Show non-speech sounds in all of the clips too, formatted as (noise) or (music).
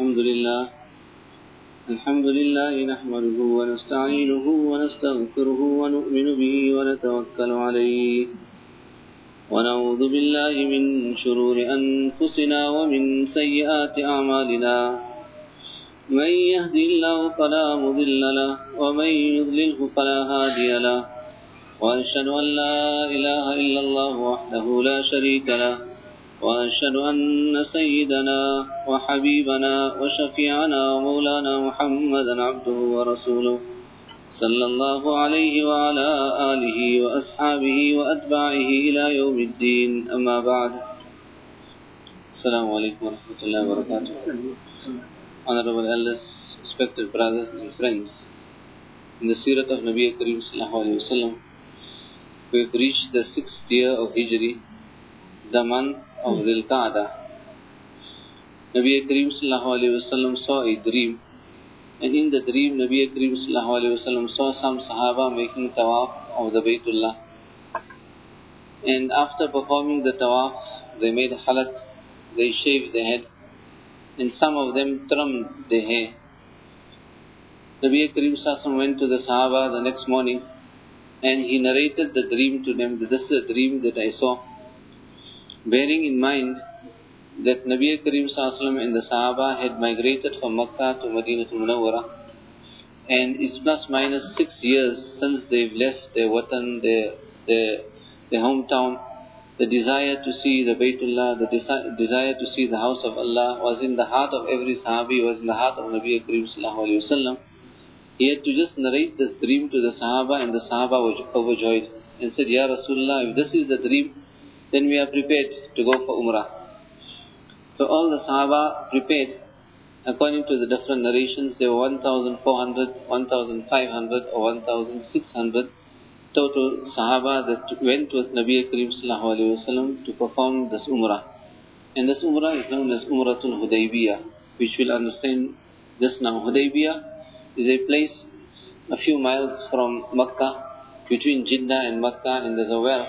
الحمد لله. الحمد لله نحمده ونستعينه ونستغفره ونؤمن به ونتوكل عليه. ونعوذ بالله من شرور أنفسنا ومن سيئات أعمالنا. من يهدي الله فلا مضل له ومن يضلله فلا هادي له. وأشهد أن لا إله إلا الله وحده لا شريك له. وأشهد أن سيدنا وحبيبنا وشفيعنا ومولانا محمدا عبده ورسوله صلى الله عليه وعلى آله وأصحابه وأتباعه إلى يوم الدين أما بعد السلام عليكم ورحمة الله وبركاته Honorable elders, respected brothers and friends, in the Sirat of Nabi Kareem Sallallahu Alaihi Wasallam, we have reached the sixth year of Hijri, the month of Dhul Qa'dah. Nabi Kareem Wasallam saw a dream, and in the dream, Nabi Kareem Wasallam saw some Sahaba making tawaf of the Baytullah. And after performing the tawaf, they made halak, they shaved their head, and some of them trimmed their hair. Nabi Kareem Sassam went to the Sahaba the next morning and he narrated the dream to them. This is a dream that I saw. Bearing in mind that Nabi Kareem Sassam and the Sahaba had migrated from Makkah to Medina to Munawwara and it's plus minus six years since they've left their watan, their, their, their hometown the desire to see the Baytullah, the desi desire to see the house of Allah was in the heart of every Sahabi, was in the heart of Nabi Kareem Sallallahu Wasallam. He had to just narrate this dream to the Sahaba and the Sahaba were overjoyed and said, Ya Rasulullah, if this is the dream, then we are prepared to go for Umrah. So all the Sahaba prepared. According to the different narrations, there were 1,400, 1,500 or 1,600 total Sahaba that went with Nabi Alaihi Wasallam to perform this Umrah. And this Umrah is known as Umratul Hudaybiyah, which we'll understand just now. Hudaybiyah is a place a few miles from Makkah, between Jeddah and Makkah, and there's a well,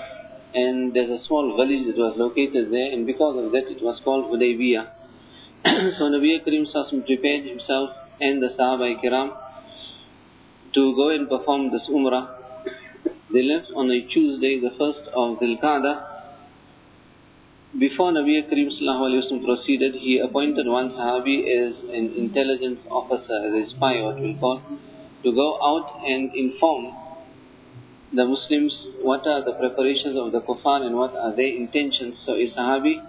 and there's a small village that was located there, and because of that it was called Hudaybiyah. (clears throat) so Nabi Kareem Sallallahu prepared himself and the Sahaba Kiram to go and perform this Umrah they left on a Tuesday, the first of Dhul Qa'dah. Before Nabi Kareem Sallallahu proceeded, he appointed one Sahabi as an intelligence officer, as a spy, what we call, to go out and inform the Muslims what are the preparations of the kuffar and what are their intentions. So a Sahabi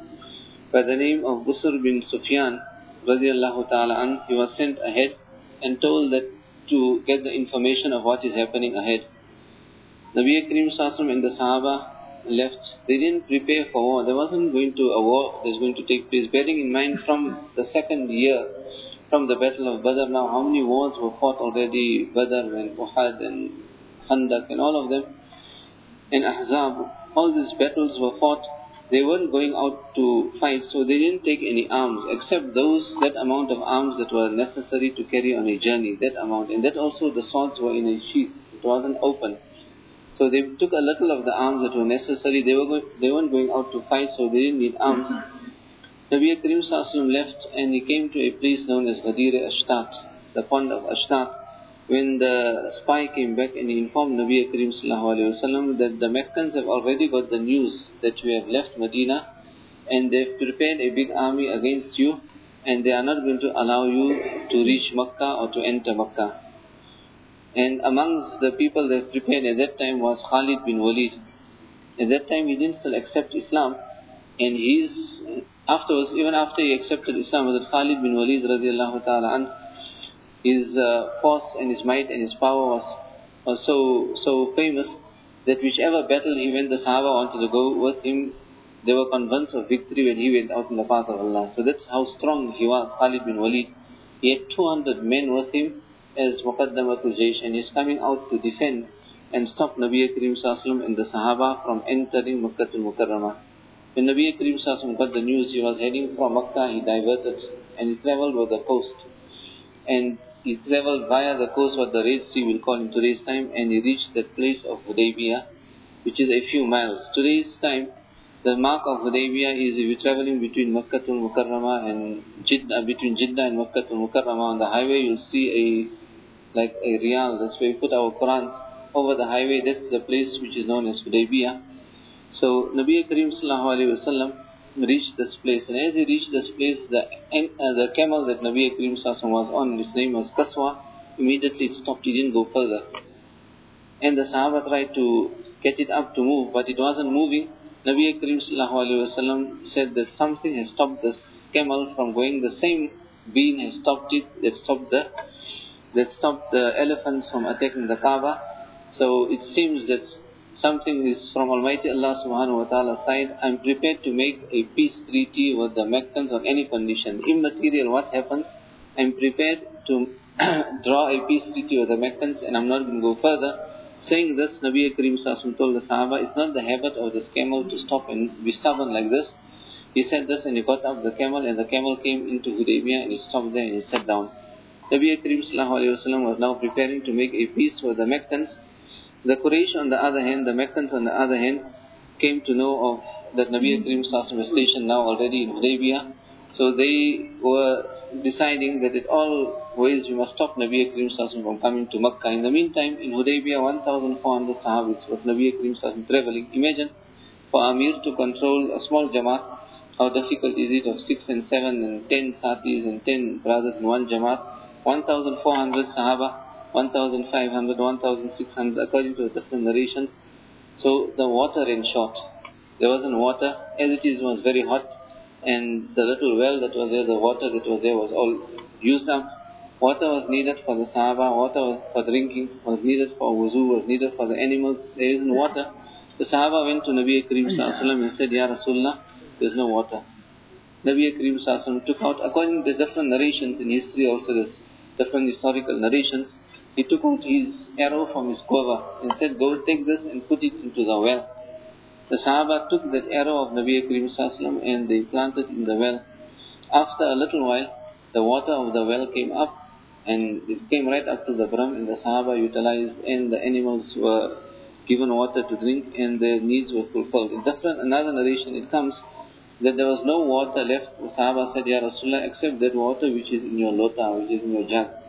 by the name of Busr bin Sufyan, radiallahu ta'ala an, he was sent ahead and told that to get the information of what is happening ahead. Nabi Kareem Sassam and the Sahaba left. They didn't prepare for war. There wasn't going to a war that's going to take place. Bearing in mind from the second year, from the Battle of Badr, now how many wars were fought already? Badr and Uhud and Khandaq and all of them. And Ahzab, all these battles were fought. They weren't going out to fight, so they didn't take any arms, except those, that amount of arms that were necessary to carry on a journey, that amount. And that also the swords were in a sheath. It wasn't open. So they took a little of the arms that were necessary. They, were going, they weren't going out to fight, so they didn't need arms. Nabi Karim Sallallahu left and he came to a place known as Ghadir Ashtat, the pond of Ashtat. When the spy came back and informed Nabi Karim Sallallahu that the Meccans have already got the news that you have left Medina and they've prepared a big army against you and they are not going to allow you to reach Makkah or to enter Makkah. And amongst the people that prepared at that time was Khalid bin Walid. At that time he didn't still accept Islam. And he's, afterwards, even after he accepted Islam, was Khalid bin Walid radiallahu ta'ala an, his uh, force and his might and his power was, was so, so famous that whichever battle he went, the Sahaba wanted to go with him. They were convinced of victory when he went out in the path of Allah. So that's how strong he was, Khalid bin Walid. He had 200 men with him as Muqaddamatul Jaysh and he's coming out to defend and stop Nabi Kareem Sallallahu and the Sahaba from entering Makkah al-Mukarramah. When Nabi Kareem Sallallahu got the news he was heading from Makkah, he diverted and he traveled by the coast. And he traveled via the coast, what the Red Sea will call in today's time, and he reached that place of Hudaybiyah, which is a few miles. Today's time, the mark of Hudaybiyah is if you're traveling between Makkah to Mukarramah and Jeddah, uh, between Jeddah and Makkah to Mukarramah on the highway, you'll see a like a riyal. That's where we put our Qurans over the highway. That's the place which is known as Hudaybiyah. So Nabi Karim Sallallahu Alaihi Wasallam reached this place, and as he reached this place, the uh, the camel that Nabi Sallallahu was on, his name was Kaswa, immediately it stopped. He didn't go further, and the Sahaba tried to catch it up to move, but it wasn't moving. Nabi Wasallam said that something has stopped this camel from going, the same being has stopped it, that stopped the, that stopped the elephants from attacking the Kaaba. So it seems that something is from Almighty Allah subhanahu wa ta'ala's side. I'm prepared to make a peace treaty with the Meccans on any condition. Immaterial what happens, I'm prepared to (clears throat) draw a peace treaty with the Meccans and I'm not going to go further. Saying this, Nabi Karim Sassam told the Sahaba, it's not the habit of this camel to stop and be stubborn like this. He said this and he got up the camel and the camel came into Hudaybiyah and he stopped there and he sat down. Nabi Karim was now preparing to make a peace with the Meccans. The Quraysh on the other hand, the Meccans on the other hand, came to know of that Nabi hmm. Karim was stationed now already in Hudaybiyah so they were deciding that at all ways we must stop Nabi Karim from coming to Makkah. In the meantime, in Hudaybiyah, 1,400 Sahabis was Nabi Karim traveling. Imagine for Amir to control a small Jamaat, how difficult is it of 6 and 7 and 10 Satis and 10 brothers in one Jamaat. 1,400 Sahaba, 1,500, 1,600 according to the different narrations. So the water in short. There wasn't water. As it is, was very hot and the little well that was there, the water that was there was all used up. Water was needed for the Sahaba, water was for drinking, was needed for wuzu, was needed for the animals. There isn't water. The Sahaba went to Nabi Karim and said, Ya Rasulullah, there's no water. Nabi Karim took out, according to different narrations in history also there's different historical narrations, he took out his arrow from his quiver and said, go take this and put it into the well. The Sahaba took that arrow of Nabi Karim and they planted in the well. After a little while, the water of the well came up and it came right up to the brim and the Sahaba utilized and the animals were given water to drink and their needs were fulfilled. In different another narration it comes that there was no water left. The Sahaba said, Ya Rasulullah, except that water which is in your lota, which is in your jug.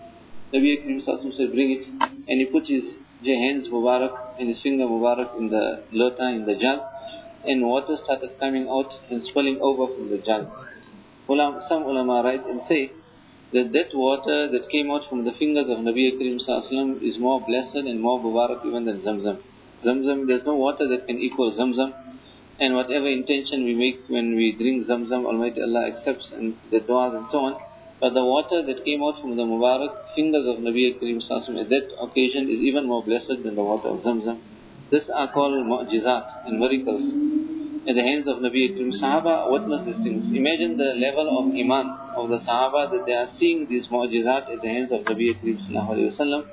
Nabi Karim said, bring it. And he put his hands Mubarak and his finger Mubarak in the lota, in the jug and water started coming out and swelling over from the jug. Some ulama write and say that that water that came out from the fingers of Nabi Karim is more blessed and more mubarak even than Zamzam. Zamzam, there's no water that can equal Zamzam. And whatever intention we make when we drink Zamzam, Almighty Allah accepts and the du'as and so on. But the water that came out from the Mubarak fingers of Nabi Karim at that occasion is even more blessed than the water of Zamzam. This are called mu'jizat and miracles in the hands of Nabi Akram. Sahaba witnessed these things. Imagine the level of iman of the Sahaba that they are seeing these mu'jizat in the hands of Nabi Akram.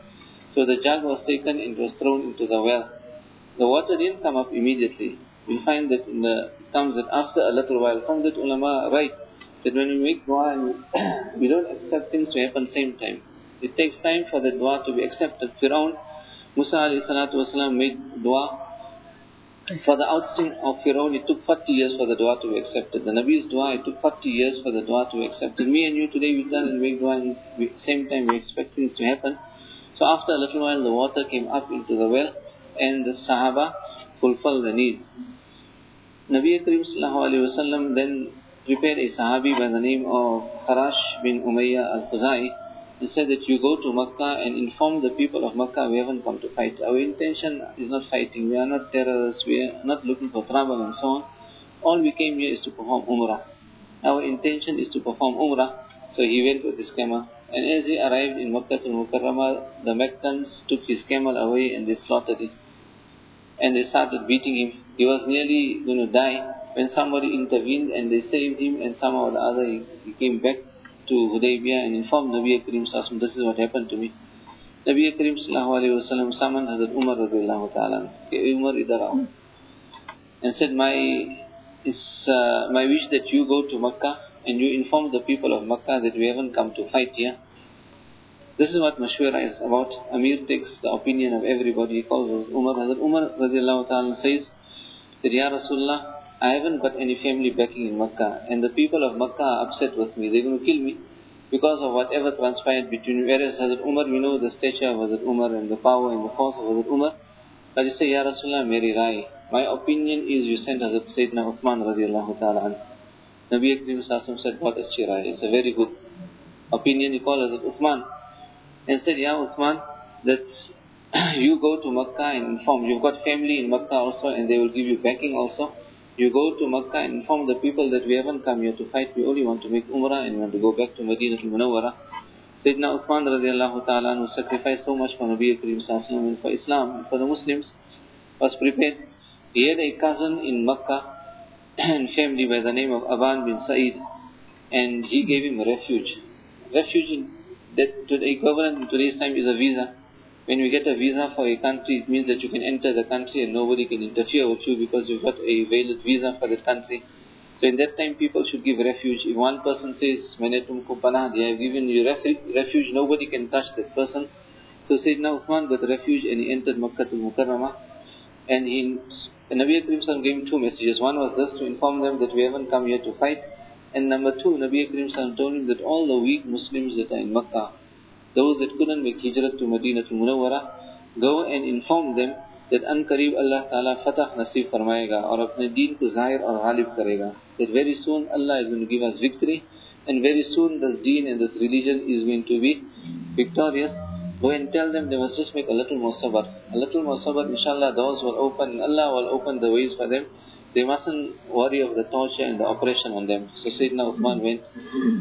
So the jug was taken and was thrown into the well. The water didn't come up immediately. We find that in the, it comes that after a little while, from that ulama write that when we make dua, we don't accept things to happen same time. It takes time for the dua to be accepted. Firaun Musa والسلام, made dua. For the ousting of Firaun, it took 40 years for the dua to be accepted. The Nabi's dua, it took 40 years for the dua to be accepted. Me and you today, we've done and make dua and we, same time we expect things to happen. So after a little while, the water came up into the well and the Sahaba fulfilled the needs. Nabi Karim Wasallam then prepared a Sahabi by the name of Kharash bin Umayyah al-Khuzai he said that you go to Makkah and inform the people of Makkah we haven't come to fight. Our intention is not fighting. We are not terrorists. We are not looking for trouble and so on. All we came here is to perform Umrah. Our intention is to perform Umrah. So he went with his camel. And as he arrived in Makkah al Mukarramah, the Meccans took his camel away and they slaughtered it. And they started beating him. He was nearly going to die when somebody intervened and they saved him and somehow or the other he, he came back to Hudaybiyah and informed Nabi Karim Sallallahu this is what happened to me. Nabi Karim Sallallahu Alaihi summoned Hazrat Umar radiallahu ta'ala. Umar idar And said, my, it's uh, my wish that you go to Makkah and you inform the people of Makkah that we haven't come to fight here. This is what Mashwara is about. Amir takes the opinion of everybody. He calls us Umar. Hazrat Umar radiallahu ta'ala says that Ya Rasulullah, I haven't got any family backing in Makkah, and the people of Makkah are upset with me. They're going to kill me because of whatever transpired between whereas Hazrat Umar, we know the stature of Hazrat Umar and the power and the force of Hazrat Umar. But you say, Ya Rasulullah, Mary Rai. My opinion is you sent Hazrat Sayyidina Uthman radiallahu ta'ala an. Nabi Akrim Sassam said, what is Chirai? It's a very good opinion. He called Hazrat Uthman and said, Ya Uthman, that (clears throat) you go to Makkah and inform. You've got family in Makkah also and they will give you backing also. You go to Makkah and inform the people that we haven't come here to fight, we only want to make Umrah and we want to go back to Medina to Munawwara. Sayyidina Uthman radiallahu ta'ala who sacrificed so much for Nabi Karim and for Islam for the Muslims was prepared. He had a cousin in Makkah (clears throat) and family by the name of Aban bin Sa'id and he gave him refuge. Refuge in that to the equivalent in today's time is a visa. When you get a visa for a country, it means that you can enter the country and nobody can interfere with you because you've got a valid visa for that country. So in that time, people should give refuge. If one person says, Manetum Kupana, they have given you refuge, nobody can touch that person. So Sayyidina Uthman got refuge and he entered Makkah to Mukarramah. And he, and Nabi Akrim gave him two messages. One was this, to inform them that we haven't come here to fight. And number two, Nabi Akrim told him that all the weak Muslims that are in Makkah, those that couldn't make hijrah to Medina to Munawwara, go and inform them that an Allah Ta'ala fatah nasib farmayega or apne deen ko zahir or ghalib karega. That very soon Allah is going to give us victory and very soon this deen and this religion is going to be victorious. Go and tell them they must just make a little more sabr. A little more sabr, inshallah, doors will open Allah will open the ways for them. They mustn't worry of the torture and the oppression on them. So Sayyidina Uthman went,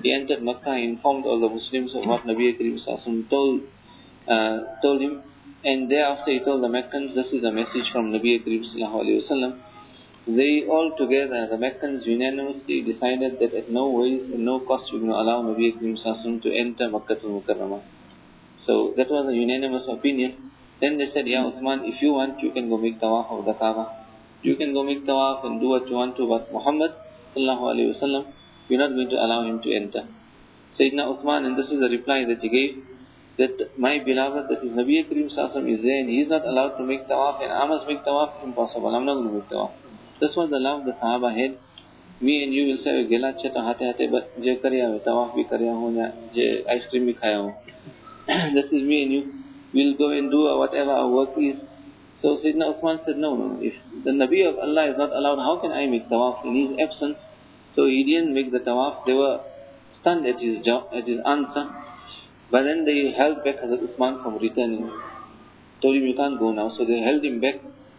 he entered Makkah, he informed all the Muslims of what Nabi Karim told, uh, told him. And thereafter he told the Meccans, this is a message from Nabi Karim They all together, the Meccans unanimously decided that at no ways, in no cost, going to allow Nabi Karim to enter Makkah al-Mukarramah. So that was a unanimous opinion. Then they said, Ya Uthman, if you want, you can go make tawaf of the Kaaba. You can go make tawaf and do what you want to, but Muhammad wasallam, you're not going to allow him to enter. Sayyidina Uthman, and this is the reply that he gave, that my beloved, that is Nabi Karim Sassam is there and he is not allowed to make tawaf and I must make tawaf, impossible, I'm not going to make tawaf. This was the love the Sahaba had. Me and you will say, gela achhe to hate hate, but je kariya hai, tawaf bhi kariya ho, ya je ice cream bhi khaya ho. (clears throat) this is me and you. We'll go and do whatever our work is so Sayyidina Uthman said, no, no, if the Nabi of Allah is not allowed, how can I make tawaf in his absence? So he didn't make the tawaf. They were stunned at his, job, at his answer. But then they held back Hazrat Uthman from returning. Told him, you can't go now. So they held him back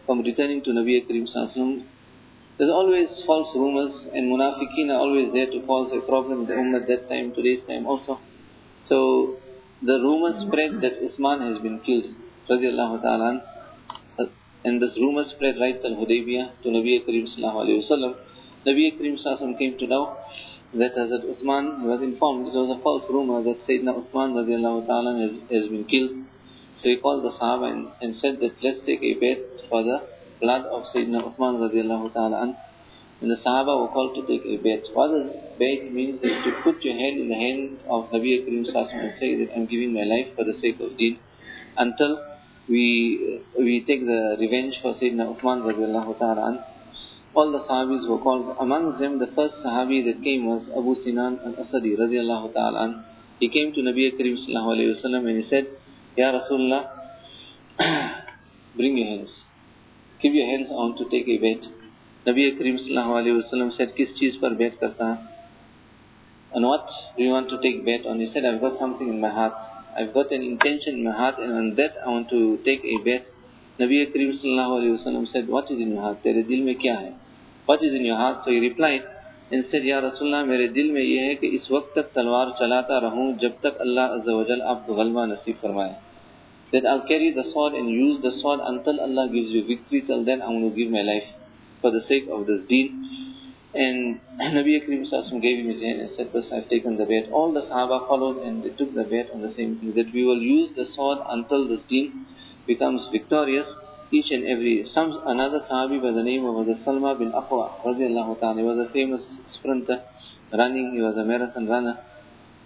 from returning to Nabi Karim Sallallahu There's always false rumors and munafiqeen are always there to cause a problem in the ummah that time, today's time also. So the rumors spread that Uthman has been killed. Radiallahu ta'ala and this rumor spread right till Hudaybiyah to Nabi Karim wasallam. Nabi Karim sallallahu came to know that Hazrat Uthman was informed it was a false rumor that Sayyidina Uthman ta'ala has, has been killed. So he called the Sahaba and, and said that let's take a bet for the blood of Sayyidina Uthman ta'ala and the Sahaba were called to take a bet. What does bet means that to put your hand in the hand of Nabi Karim sallallahu and say that I'm giving my life for the sake of deen until we we take the revenge for Sayyidina Uthman radiallahu ta'ala all the Sahabis were called. Among them, the first Sahabi that came was Abu Sinan al-Asadi radiallahu ta'ala He came to Nabi Karim sallallahu alayhi wa and he said, Ya Rasulullah, (clears throat) bring your hands. Give your hands on to take a bet. Nabi Karim sallallahu alayhi wa said, Kis cheez par bet karta? On what do you want to take bet on? He said, I've got something in my heart. یہ ہے کہ اس وقت تک تلوار چلاتا رہے And Nabi Sassam gave him his hand and said, First I've taken the bet. All the Sahaba followed and they took the bet on the same thing, that we will use the sword until the deen becomes victorious. Each and every, some, another Sahabi by the name of Salma bin Aqwa, he was a famous sprinter, running, he was a marathon runner.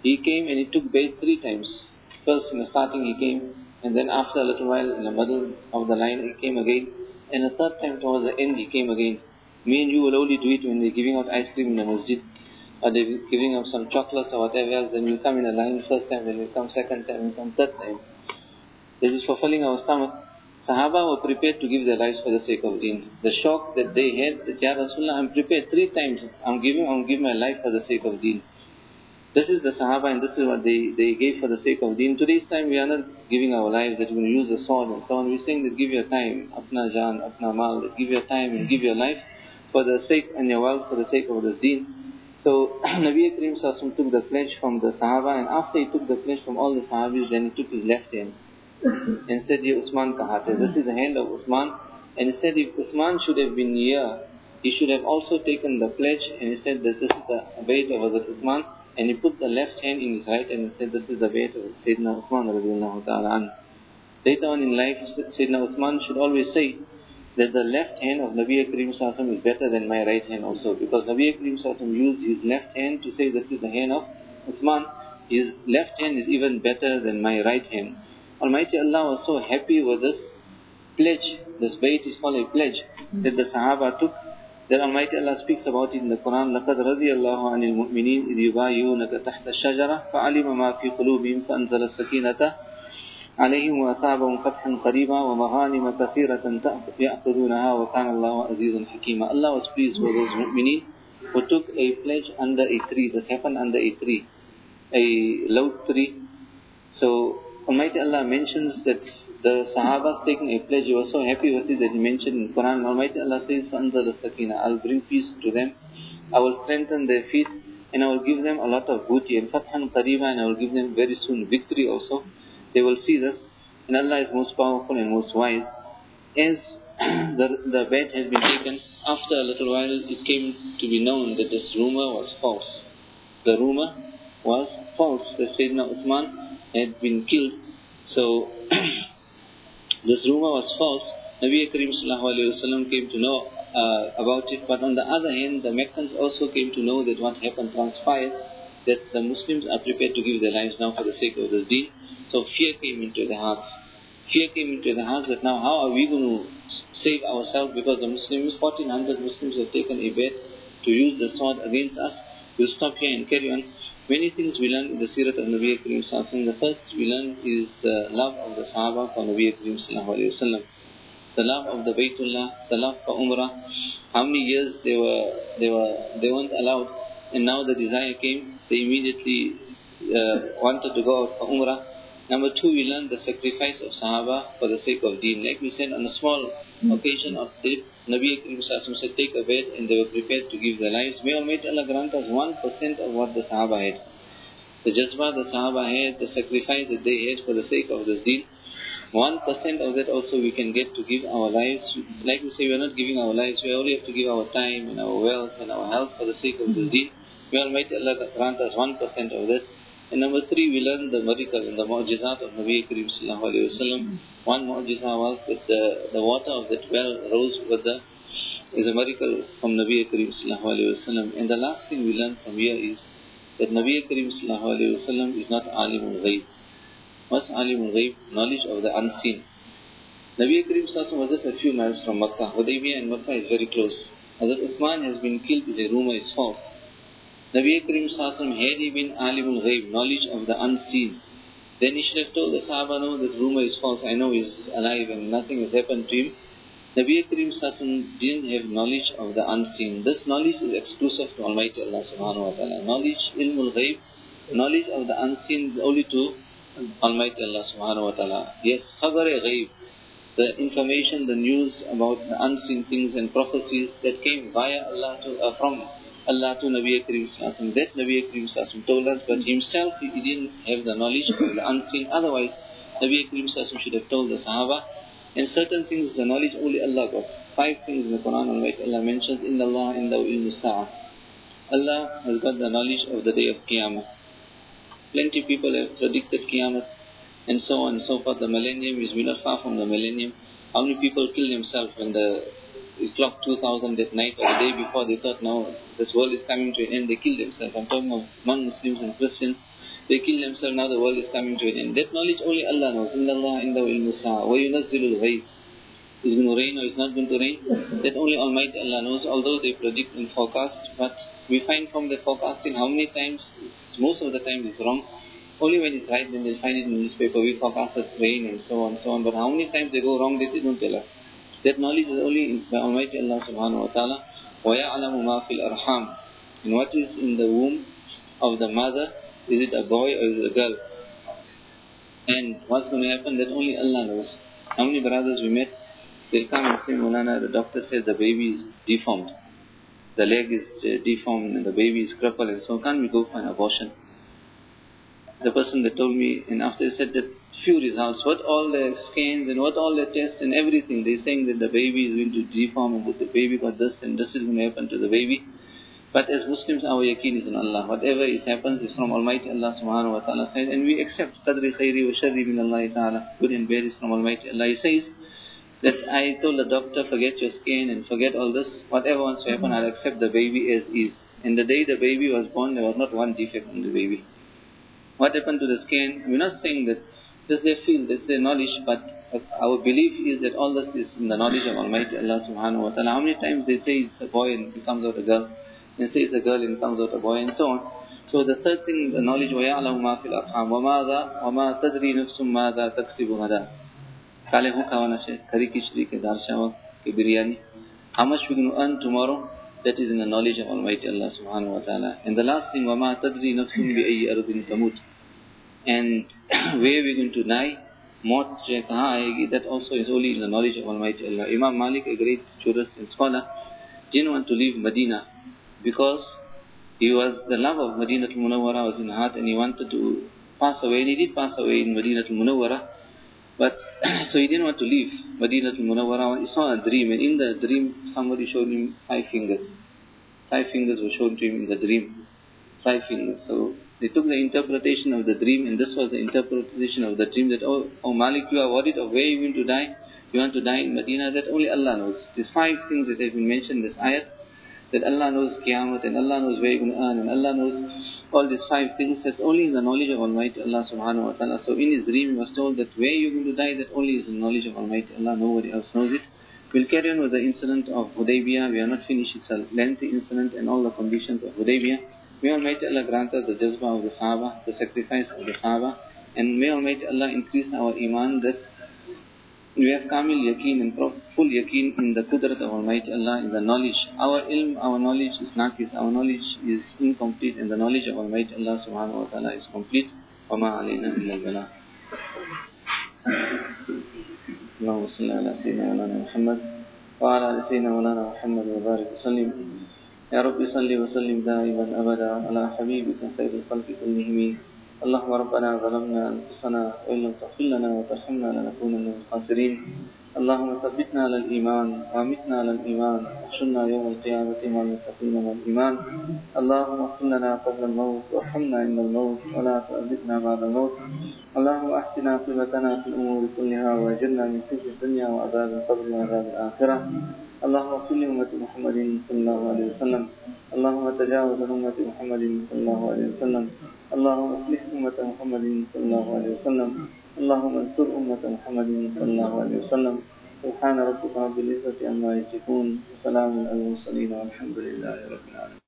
He came and he took bet three times. First in the starting he came, and then after a little while in the middle of the line he came again, and the third time towards the end he came again. Me and you will only do it when they're giving out ice cream in the masjid or they're giving out some chocolates or whatever else. Then we'll come in a line first time, then we'll come second time, we'll come third time. This is fulfilling our stomach. Sahaba were prepared to give their lives for the sake of deen. The shock that they had, that Ya Rasulullah, I'm prepared three times. I'm giving, I'm giving my life for the sake of deen. This is the Sahaba and this is what they, they gave for the sake of deen. Today's time we are not giving our lives that we're going to use the sword and so on. We're saying that give your time, apna jaan, apna mal, give your time and give your life for the sake and your wealth for the sake of the deen. So (clears throat) Nabi Karim took the pledge from the Sahaba and after he took the pledge from all the Sahabis then he took his left hand (coughs) and said, Ye Usman kahate. This is the hand of Usman. And he said, if Usman should have been here, he should have also taken the pledge. And he said that this is the weight of Hazrat Usman. And he put the left hand in his right and he said, this is the weight of Sayyidina Usman radiallahu ta'ala Later on in life, Sayyidina Usman should always say that the left hand of Nabi Karim is better than my right hand also. Because Nabi Karim used his left hand to say, this is the hand of Usman. His left hand is even better than my right hand. Almighty Allah was so happy with this pledge, this bait is called a pledge, that the Sahaba took. That Almighty Allah speaks about it in the Quran, لَقَدْ رَضِيَ اللَّهُ عَنِ الْمُؤْمِنِينَ إِذْ يُبَايِعُونَكَ تَحْتَ الشَّجَرَةِ فَعَلِمَ مَا فِي قُلُوبِهِمْ فَأَنزَلَ السَّكِينَةَ عليهم وأثابهم فتحا قريبا ومغانم كثيرة يأخذونها وكان الله عزيزا حكيما Allah was pleased with those mu'mineen who took a pledge under a tree. This happened under a tree, a low tree. So Almighty Allah mentions that the Sahabas taking a pledge, he was so happy with it that he mentioned in Quran, Almighty Allah says, the Sakina, I'll bring peace to them, I will strengthen their feet, and I will give them a lot of booty, and Fathan Qariba, and I will give them very soon victory also. They will see this, and Allah is most powerful and most wise. As (clears throat) the, the bet has been taken, after a little while it came to be known that this rumor was false. The rumor was false that Sayyidina Uthman had been killed. So (clears throat) this rumor was false. Nabi Karim came to know uh, about it, but on the other hand, the Meccans also came to know that what happened transpired, that the Muslims are prepared to give their lives now for the sake of this deen. So fear came into their hearts. Fear came into their hearts that now how are we going to save ourselves because the Muslims, 1400 Muslims have taken a bet to use the sword against us. We'll stop here and carry on. Many things we learn in the Sirat of Nabi Karim The first we learn is the love of the Sahaba for Nabi Karim The love of the Baytullah, the love for Umrah. How many years they were they were they weren't allowed, and now the desire came. They immediately uh, wanted to go out for Umrah. Number two, we learned the sacrifice of Sahaba for the sake of Deen. Like we said, on a small occasion of the Nabi Karim said, take a bet and they were prepared to give their lives. May Almighty Allah grant us 1% of what the Sahaba had. The jazba the Sahaba had, the sacrifice that they had for the sake of this deen. 1% of that also we can get to give our lives. Like we say, we are not giving our lives, we only have to give our time and our wealth and our health for the sake of this deen. May Almighty Allah grant us 1% of that. And number three, we learn the miracle and the mu'jizat of Nabi Karim sallallahu alayhi wa sallam. One mu'jiza was that the, the water of that well rose with the, is a miracle from Nabi Karim sallallahu alayhi wa sallam. And the last thing we learn from here is that Nabi Karim sallallahu alayhi wa sallam is not alimul ghaib. What's alimul ghaib? Knowledge of the unseen. Nabi Karim sallallahu was just a few miles from Makkah. Hudaybiyah and Makkah is very close. Hazrat Uthman has been killed a rumor is false. Nabi Karim Sassam had he been alimul ghaib, knowledge of the unseen, then he should have told the Sahaba, no, this rumor is false, I know he's alive and nothing has happened to him. Nabi Karim Sassam didn't have knowledge of the unseen. This knowledge is exclusive to Almighty Allah subhanahu wa ta'ala. Knowledge, ilmul ghaib, knowledge of the unseen is only to Almighty Allah subhanahu wa ta'ala. Yes, khabar ghaib, the information, the news about the unseen things and prophecies that came via Allah to, uh, from Allah to Nabi Karim That Nabi Karim told us, but himself he didn't have the knowledge of the unseen. Otherwise, Nabi Karim should have told the Sahaba. And certain things, the knowledge only Allah got. Five things in the Quran on which Allah mentions, in the Allah in the sa'ah. Allah has got the knowledge of the day of Qiyamah. Plenty of people have predicted Qiyamah and so on and so forth. The millennium is not far from the millennium. How many people kill themselves when the it clocked 2000 that night or the day before they thought now this world is coming to an end, they kill themselves. I'm talking of non-Muslims and Christians. They kill themselves, now the world is coming to an end. That knowledge only Allah knows. إِنَّ اللَّهَ إِنَّهُ إِلْمُ السَّاعَةِ وَيُنَزِّلُ الْغَيْبِ it's going to rain or it's not going to rain, that only Almighty Allah knows, although they predict and forecast, but we find from the forecasting how many times, most of the time it's wrong. Only when it's right, then they find it in the newspaper, we forecasted rain and so on, so on. But how many times they go wrong, they don't tell us. That knowledge is only by Almighty Allah subhanahu wa ta'ala. وَيَعْلَمُ مَا فِي الْأَرْحَامِ And what is in the womb of the mother, is it a boy or is it a girl? And what's going to happen, that only Allah knows. How many brothers we met, they'll come and say, Mulana, the doctor says the baby is deformed. The leg is uh, deformed and the baby is crippled and so can't we go for an abortion? The person that told me, and after he said that few results, what all the scans and what all the tests and everything, they're saying that the baby is going to deform and that the baby got this and this is going to happen to the baby. But as Muslims, our yaqeen is in Allah. Whatever it happens is from Almighty Allah subhanahu wa ta'ala. And we accept qadri khayri wa sharri min Allah ta'ala. Good and bad is from Almighty Allah. He says that I told the doctor, forget your scan and forget all this. Whatever wants to happen, I'll accept the baby as is. And the day the baby was born, there was not one defect in the baby. What happened to the scan? We're not saying that this they feel, this their knowledge, but our belief is that all this is in the knowledge of Almighty Allah subhanahu wa ta'ala. How many times they say it's a boy and it comes out a girl? and say it's a girl and comes out a boy and so on. So the third thing, the knowledge, وَيَعْلَمُ مَا فِي الْأَرْحَامِ وَمَاذَا وَمَا تَدْرِي نَفْسٌ مَاذَا تَكْسِبُ غَدًا Kale hu kawana she, kari kishri ke dar shawa ke biryani. How much we going to earn tomorrow? That is in the knowledge of Almighty Allah subhanahu wa ta'ala. And the last thing, وَمَا تَدْرِي نَفْسٌ بِأَيِّ أَرْضٍ تَمُوتُ and (clears throat) where we're going to die? Maut that also is only in the knowledge of Almighty Allah. Imam Malik, a great jurist and scholar, didn't want to leave Medina because he was the love of Madinah al-Munawwara was in heart and he wanted to pass away and he did pass away in Madinah al-Munawwara but (clears throat) so he didn't want to leave Madinah al-Munawwara he saw a dream and in the dream somebody showed him five fingers five fingers were shown to him in the dream five fingers so they took the interpretation of the dream and this was the interpretation of the dream that oh, oh Malik you are worried of where you going to die you want to die in Medina that only Allah knows these five things that have been mentioned in this ayat that Allah knows Qiyamah and Allah knows where you're going to earn and Allah knows all these five things. That's only in the knowledge of Almighty Allah subhanahu wa ta'ala. So in his dream he was told that where you're going to die, that only is the knowledge of Almighty Allah. Nobody else knows it. We'll carry on with the incident of Hudaybiyah. We are not finished. It's a lengthy incident and all the conditions of Hudaybiyah. May Almighty Allah grant us the jazbah of the Sahaba, the sacrifice of the Sahaba. And may Almighty Allah increase our iman that we have kamil yaqeen and full yaqeen in the qudrat of Almighty Allah, in the knowledge. Our ilm, our knowledge is naqis, our knowledge is incomplete, and the knowledge of Almighty Allah subhanahu wa ta'ala is complete. وما علينا إلا البلاغ. اللهم صل على سيدنا مولانا محمد وعلى آل سيدنا مولانا محمد وبارك وسلم يا رب صل وسلم دائما أبدا على حبيبك خير الخلق كلهم. اللهم ربنا ظلمنا أنفسنا وإن لم تغفر لنا وترحمنا لنكونن من الخاسرين. اللهم ثبتنا على الإيمان وامتنا على الإيمان واحشرنا يوم القيامة مع المتقين والإيمان اللهم اغفر لنا قبل الموت وارحمنا عند الموت ولا تؤذبنا بعد الموت. اللهم احسنا قيمتنا في الأمور كلها وأجرنا من خزي الدنيا وعذاب القبر وعذاب الآخرة. اللهم اغفر لأمة محمد صلى الله عليه وسلم. اللهم تجاوز عن أمة محمد صلى الله عليه وسلم. اللهم اصلح أمة محمد صلى الله عليه وسلم. اللهم انصر أمة محمد صلى الله عليه وسلم. سبحان ربك رب العزة عما يصفون. وسلام على المرسلين والحمد لله رب العالمين.